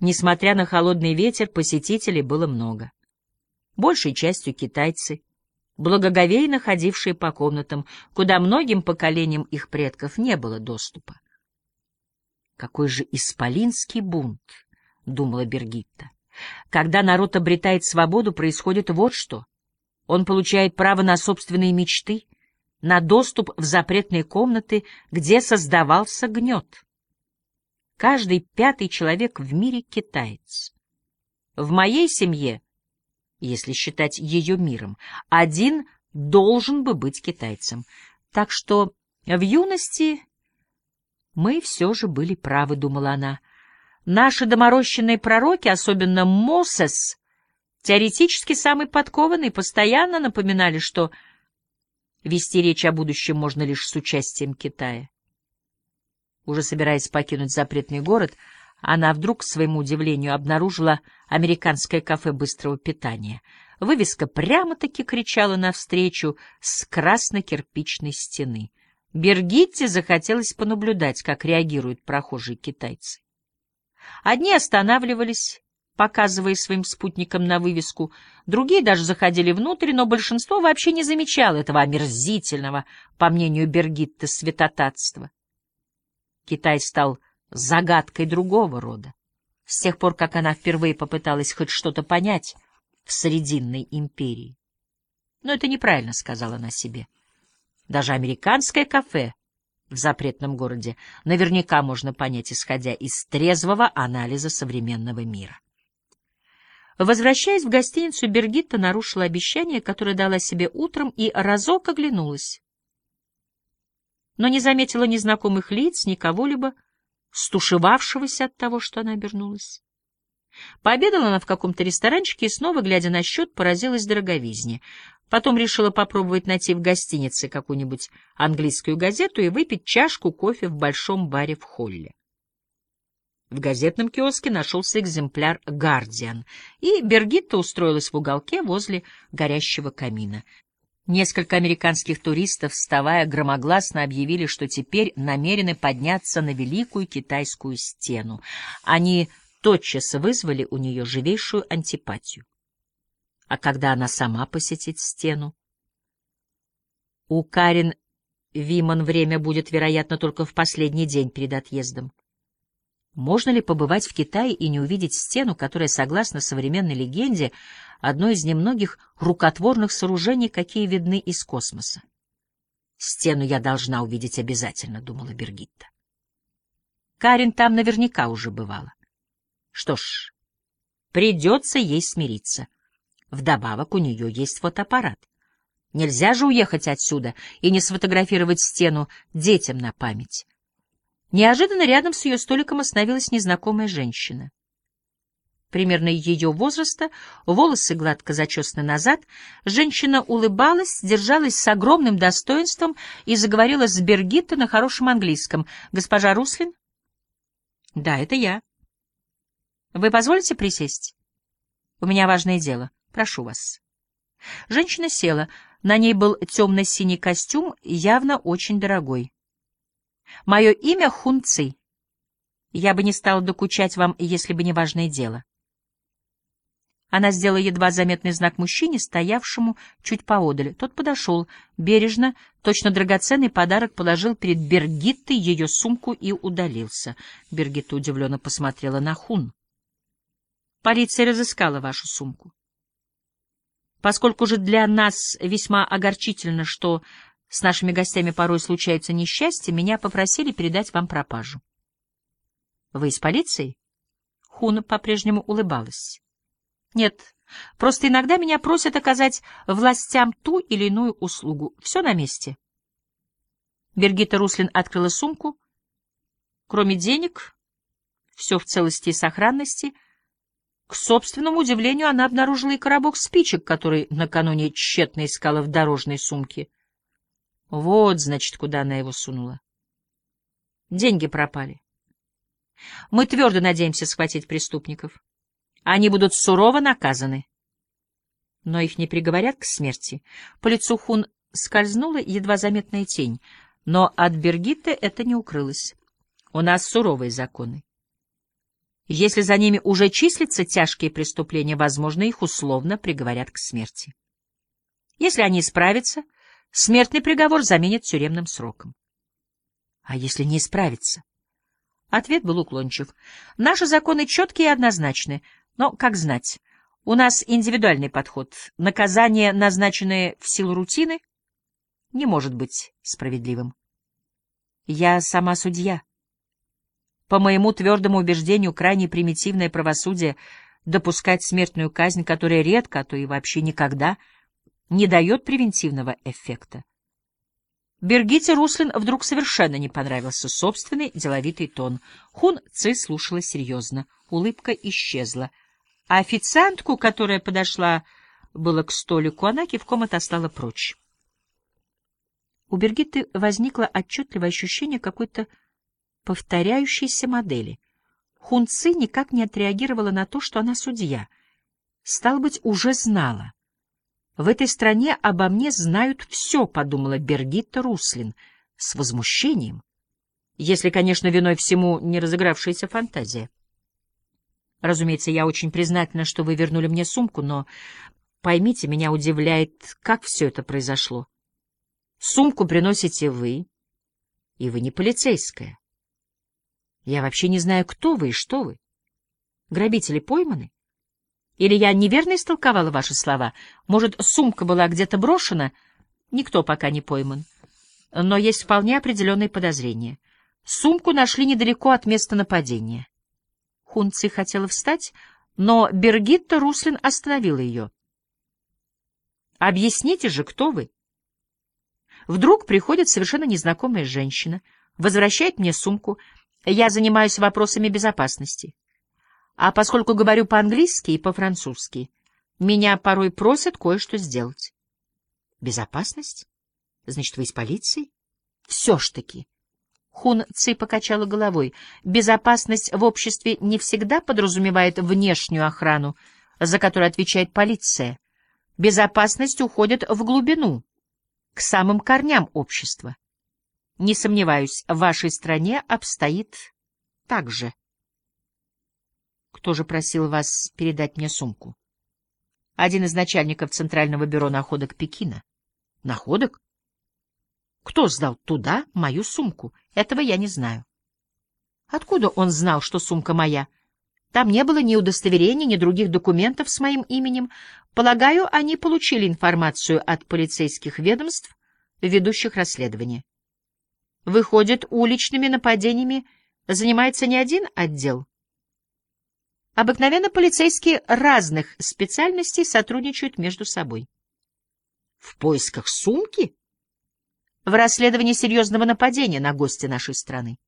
Несмотря на холодный ветер, посетителей было много. Большей частью китайцы, благоговейно ходившие по комнатам, куда многим поколениям их предков не было доступа. Какой же исполинский бунт, — думала Бергитта. Когда народ обретает свободу, происходит вот что. Он получает право на собственные мечты, на доступ в запретные комнаты, где создавался гнет. Каждый пятый человек в мире китаец. В моей семье, если считать ее миром, один должен бы быть китайцем. Так что в юности мы все же были правы, думала она. Наши доморощенные пророки, особенно Мосес, теоретически самый подкованный, постоянно напоминали, что вести речь о будущем можно лишь с участием Китая. Уже собираясь покинуть запретный город, она вдруг, к своему удивлению, обнаружила американское кафе быстрого питания. Вывеска прямо-таки кричала навстречу с красно-кирпичной стены. Бергитте захотелось понаблюдать, как реагируют прохожие китайцы. Одни останавливались, показывая своим спутникам на вывеску, другие даже заходили внутрь, но большинство вообще не замечало этого омерзительного, по мнению Бергитты, святотатства. Китай стал загадкой другого рода. С тех пор, как она впервые попыталась хоть что-то понять в Срединной империи. Но это неправильно, сказала она себе. Даже американское кафе в запретном городе наверняка можно понять, исходя из трезвого анализа современного мира. Возвращаясь в гостиницу, Бергитта нарушила обещание, которое дала себе утром, и разок оглянулась. Но не заметила ни знакомых лиц, ни кого-либо, стушевавшегося от того, что она обернулась. Пообедала она в каком-то ресторанчике и снова, глядя на счет, поразилась дороговизне. Потом решила попробовать найти в гостинице какую-нибудь английскую газету и выпить чашку кофе в большом баре в холле. В газетном киоске нашелся экземпляр «Гардиан», и Бергитта устроилась в уголке возле горящего камина. Несколько американских туристов, вставая громогласно, объявили, что теперь намерены подняться на Великую Китайскую стену. Они тотчас вызвали у нее живейшую антипатию. А когда она сама посетит стену? У Карин Виман время будет, вероятно, только в последний день перед отъездом. Можно ли побывать в Китае и не увидеть стену, которая, согласно современной легенде, одно из немногих рукотворных сооружений, какие видны из космоса? «Стену я должна увидеть обязательно», — думала Бергитта. Карин там наверняка уже бывала. Что ж, придется ей смириться. Вдобавок у нее есть фотоаппарат. Нельзя же уехать отсюда и не сфотографировать стену детям на память. Неожиданно рядом с ее столиком остановилась незнакомая женщина. Примерно ее возраста, волосы гладко зачесаны назад, женщина улыбалась, держалась с огромным достоинством и заговорила с Бергитто на хорошем английском. «Госпожа Руслин?» «Да, это я». «Вы позволите присесть?» «У меня важное дело». Прошу вас. Женщина села. На ней был темно-синий костюм, явно очень дорогой. Мое имя Хун Ци. Я бы не стала докучать вам, если бы не важное дело. Она сделала едва заметный знак мужчине, стоявшему чуть поодаль. Тот подошел, бережно, точно драгоценный подарок положил перед Бергиттой ее сумку и удалился. Бергитта удивленно посмотрела на Хун. Полиция разыскала вашу сумку. Поскольку же для нас весьма огорчительно, что с нашими гостями порой случаются несчастья, меня попросили передать вам пропажу. Вы из полиции? Хуна по-прежнему улыбалась. Нет, просто иногда меня просят оказать властям ту или иную услугу. Все на месте. Бергита Руслин открыла сумку. Кроме денег, все в целости и сохранности — к собственному удивлению, она обнаружила и коробок спичек, который накануне тщетно искала в дорожной сумке. Вот, значит, куда она его сунула. Деньги пропали. Мы твердо надеемся схватить преступников. Они будут сурово наказаны. Но их не приговорят к смерти. По лицу Хун скользнула едва заметная тень, но от Бергитты это не укрылось. У нас суровые законы. Если за ними уже числятся тяжкие преступления, возможно, их условно приговорят к смерти. Если они справятся, смертный приговор заменят тюремным сроком. А если не исправиться? Ответ был уклончив. Наши законы четкие и однозначны, но, как знать, у нас индивидуальный подход. Наказание, назначенное в силу рутины, не может быть справедливым. Я сама судья. По моему твердому убеждению, крайне примитивное правосудие допускать смертную казнь, которая редко, а то и вообще никогда, не дает превентивного эффекта. Бергите Руслин вдруг совершенно не понравился собственный деловитый тон. Хун Ци слушала серьезно. Улыбка исчезла. А официантку, которая подошла было к столику, она кивком отослала прочь. У Бергиты возникло отчетливое ощущение какой-то повторяющейся модели. Хун Ци никак не отреагировала на то, что она судья. Стал быть, уже знала. В этой стране обо мне знают все, подумала Бергитта Руслин с возмущением. Если, конечно, виной всему не разыгравшаяся фантазия. Разумеется, я очень признательна, что вы вернули мне сумку, но поймите, меня удивляет, как все это произошло. Сумку приносите вы, и вы не полицейская. Я вообще не знаю, кто вы и что вы. Грабители пойманы? Или я неверно истолковала ваши слова? Может, сумка была где-то брошена? Никто пока не пойман. Но есть вполне определенные подозрения. Сумку нашли недалеко от места нападения. Хунци хотела встать, но Бергитта Руслин остановила ее. «Объясните же, кто вы?» Вдруг приходит совершенно незнакомая женщина, возвращает мне сумку. Я занимаюсь вопросами безопасности. А поскольку говорю по-английски и по-французски, меня порой просят кое-что сделать. Безопасность? Значит, вы из полиции? Все ж таки. Хун Ци покачала головой. Безопасность в обществе не всегда подразумевает внешнюю охрану, за которую отвечает полиция. Безопасность уходит в глубину, к самым корням общества. Не сомневаюсь, в вашей стране обстоит так же. Кто же просил вас передать мне сумку? Один из начальников Центрального бюро находок Пекина. Находок? Кто сдал туда мою сумку? Этого я не знаю. Откуда он знал, что сумка моя? Там не было ни удостоверений, ни других документов с моим именем. Полагаю, они получили информацию от полицейских ведомств, ведущих расследование. Выходит, уличными нападениями занимается не один отдел? Обыкновенно полицейские разных специальностей сотрудничают между собой. В поисках сумки? В расследовании серьезного нападения на гостя нашей страны.